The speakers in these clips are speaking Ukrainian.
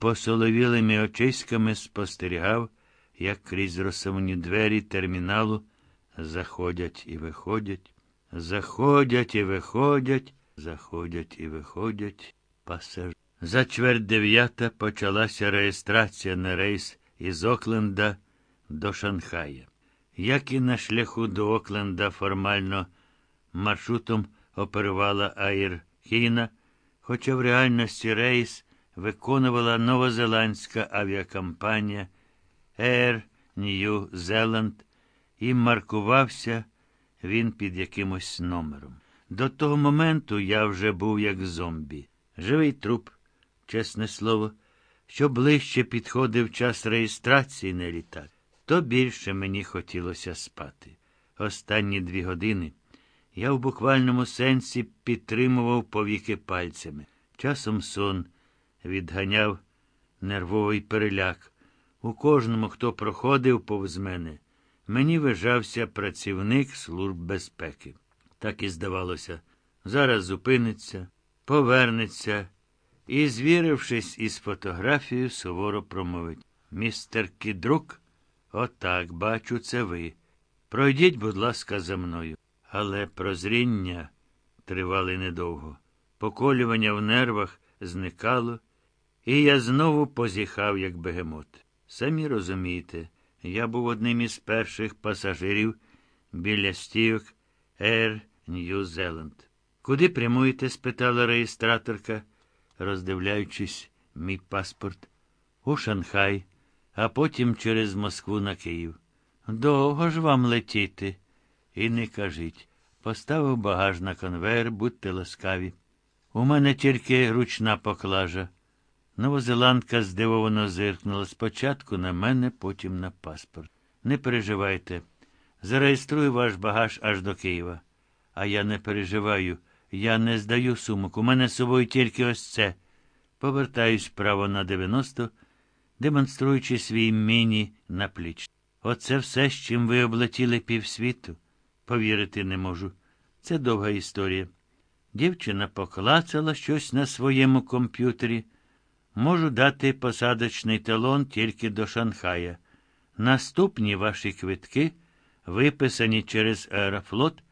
посоловілими очиськами спостерігав, як крізь розсувні двері терміналу заходять і виходять, заходять і виходять, заходять і виходять пасажири. За чверть дев'ята почалася реєстрація на рейс із Окленда до Шанхая. Як і на шляху до Окленда формально маршрутом оперувала Аїр Хіна, хоча в реальності рейс виконувала новозеландська авіакомпанія Air New Zealand і маркувався він під якимось номером. До того моменту я вже був як зомбі. Живий труп, чесне слово, що ближче підходив час реєстрації на літак, то більше мені хотілося спати. Останні дві години я в буквальному сенсі підтримував повіки пальцями. Часом сон відганяв нервовий переляк. У кожному, хто проходив повз мене, мені вижався працівник Служб безпеки. Так і здавалося, зараз зупиниться, повернеться і, звірившись із фотографією, суворо промовить. Містер Кідрук, отак, бачу, це ви. Пройдіть, будь ласка, за мною. Але прозріння тривали недовго. Поколювання в нервах зникало, і я знову позіхав, як бегемот. Самі розумієте, я був одним із перших пасажирів біля стійок Air New Zealand. Куди прямуєте? спитала реєстраторка, роздивляючись мій паспорт. У Шанхай, а потім через Москву на Київ. Довго ж вам летіти. І не кажіть. Поставив багаж на конвейер, будьте ласкаві. У мене тільки ручна поклажа. Новозеландка здивовано зиркнула спочатку на мене, потім на паспорт. Не переживайте. Зареєструю ваш багаж аж до Києва. А я не переживаю. Я не здаю сумок. У мене з собою тільки ось це. Повертаюсь право на 90, демонструючи свій міні напліч. Оце все, з чим ви облетіли півсвіту. Повірити не можу. Це довга історія. Дівчина поклацала щось на своєму комп'ютері. Можу дати посадочний талон тільки до Шанхая. Наступні ваші квитки виписані через Аерофлот,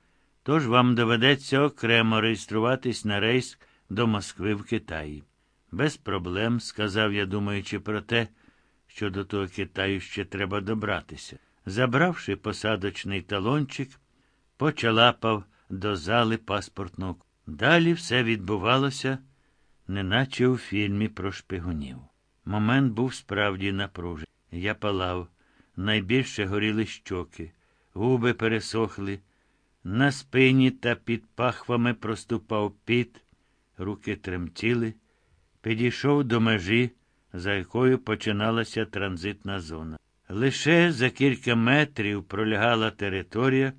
тож вам доведеться окремо реєструватись на рейс до Москви в Китаї. Без проблем, сказав я, думаючи про те, що до того Китаю ще треба добратися. Забравши посадочний талончик, почалапав до зали паспортного. Далі все відбувалося, неначе у фільмі про шпигунів. Момент був справді напружений. Я палав, найбільше горіли щоки, губи пересохли, на спині та під пахвами проступав піт, руки тремтіли, підійшов до межі, за якою починалася транзитна зона. Лише за кілька метрів пролягала територія,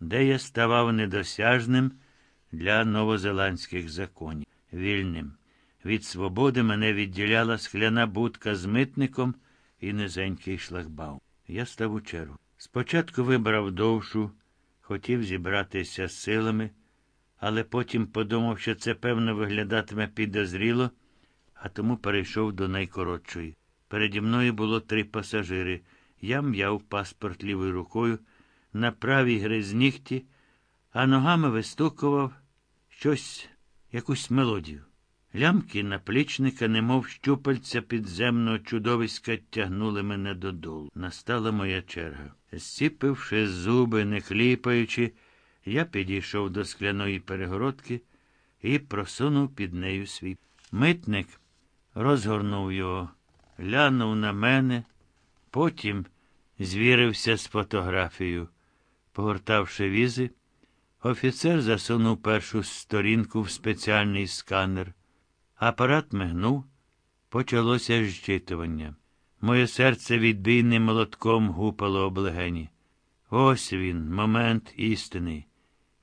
де я ставав недосяжним для новозеландських законів, вільним. Від свободи мене відділяла скляна будка з митником і низенький шлагбаум. Я став у чергу. Спочатку вибрав довшу, хотів зібратися з силами, але потім подумав, що це, певно, виглядатиме підозріло, а тому перейшов до найкоротшої. Переді мною було три пасажири. Я м'яв паспорт лівою рукою, на правій гриз нігті, а ногами вистукував щось, якусь мелодію. Лямки наплічника, немов щупальця підземного чудовиська, тягнули мене додолу. Настала моя черга. Зціпивши зуби, не хліпаючи, я підійшов до скляної перегородки і просунув під нею свій. Митник розгорнув його, глянув на мене, потім звірився з фотографією. Погортавши візи, офіцер засунув першу сторінку в спеціальний сканер. Апарат мигнув, почалося зчитування. Моє серце відбійним молотком гупало об легені. Ось він, момент істини.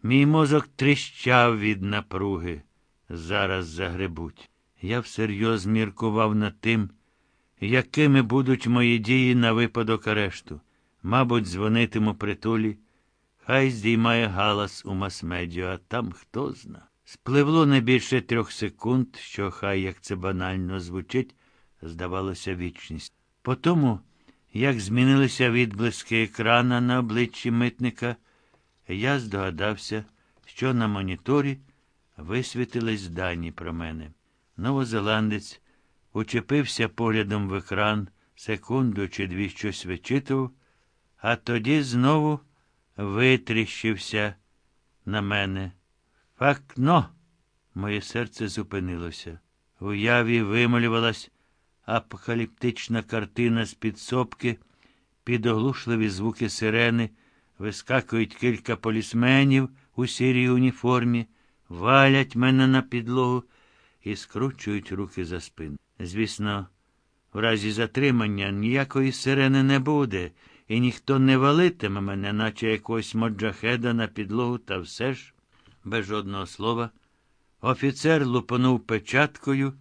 Мій мозок тріщав від напруги. Зараз загребуть. Я всерйоз міркував над тим, якими будуть мої дії на випадок арешту. Мабуть, дзвонитиму притулі. Хай здіймає галас у мас-медіа, а там хто зна. Спливло не більше трьох секунд, що хай як це банально звучить, здавалося, вічність. По тому, як змінилися відблиски екрана на обличчі митника, я здогадався, що на моніторі висвітились дані про мене. Новозеландець учепився поглядом в екран, секунду чи дві щось вичитував, а тоді знову витріщився на мене. Факно! Моє серце зупинилося. В уяві вималювалась апокаліптична картина з підсобки, під оглушливі звуки сирени, вискакують кілька полісменів у сірій уніформі, валять мене на підлогу і скручують руки за спину. Звісно, в разі затримання ніякої сирени не буде, і ніхто не валитиме мене, наче якогось моджахеда на підлогу, та все ж, без жодного слова, офіцер лупанув печаткою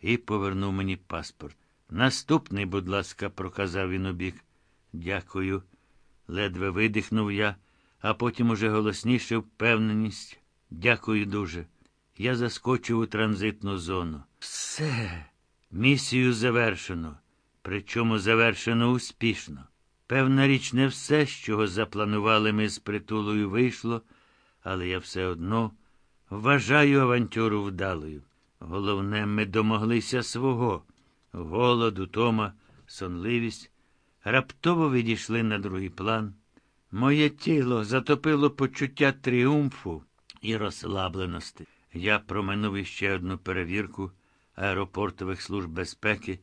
і повернув мені паспорт. Наступний, будь ласка, проказав він убік. Дякую. Ледве видихнув я, а потім уже голосніше впевненість. Дякую дуже. Я заскочив у транзитну зону. Все. Місію завершено. Причому завершено успішно. Певна річ, не все, чого запланували ми з притулою, вийшло, але я все одно вважаю авантюру вдалою. Головне, ми домоглися свого. Голод, утома, сонливість раптово відійшли на другий план. Моє тіло затопило почуття тріумфу і розслабленості. Я проминув іще одну перевірку аеропортових служб безпеки,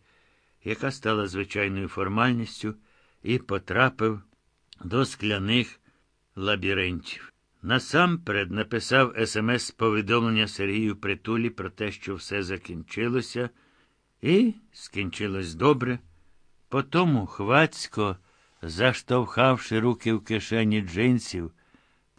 яка стала звичайною формальністю, і потрапив до скляних лабіринтів. Насамперед написав смс-повідомлення Сергію Притулі про те, що все закінчилося, і скінчилось добре. Потому, хвацько, заштовхавши руки в кишені джинсів,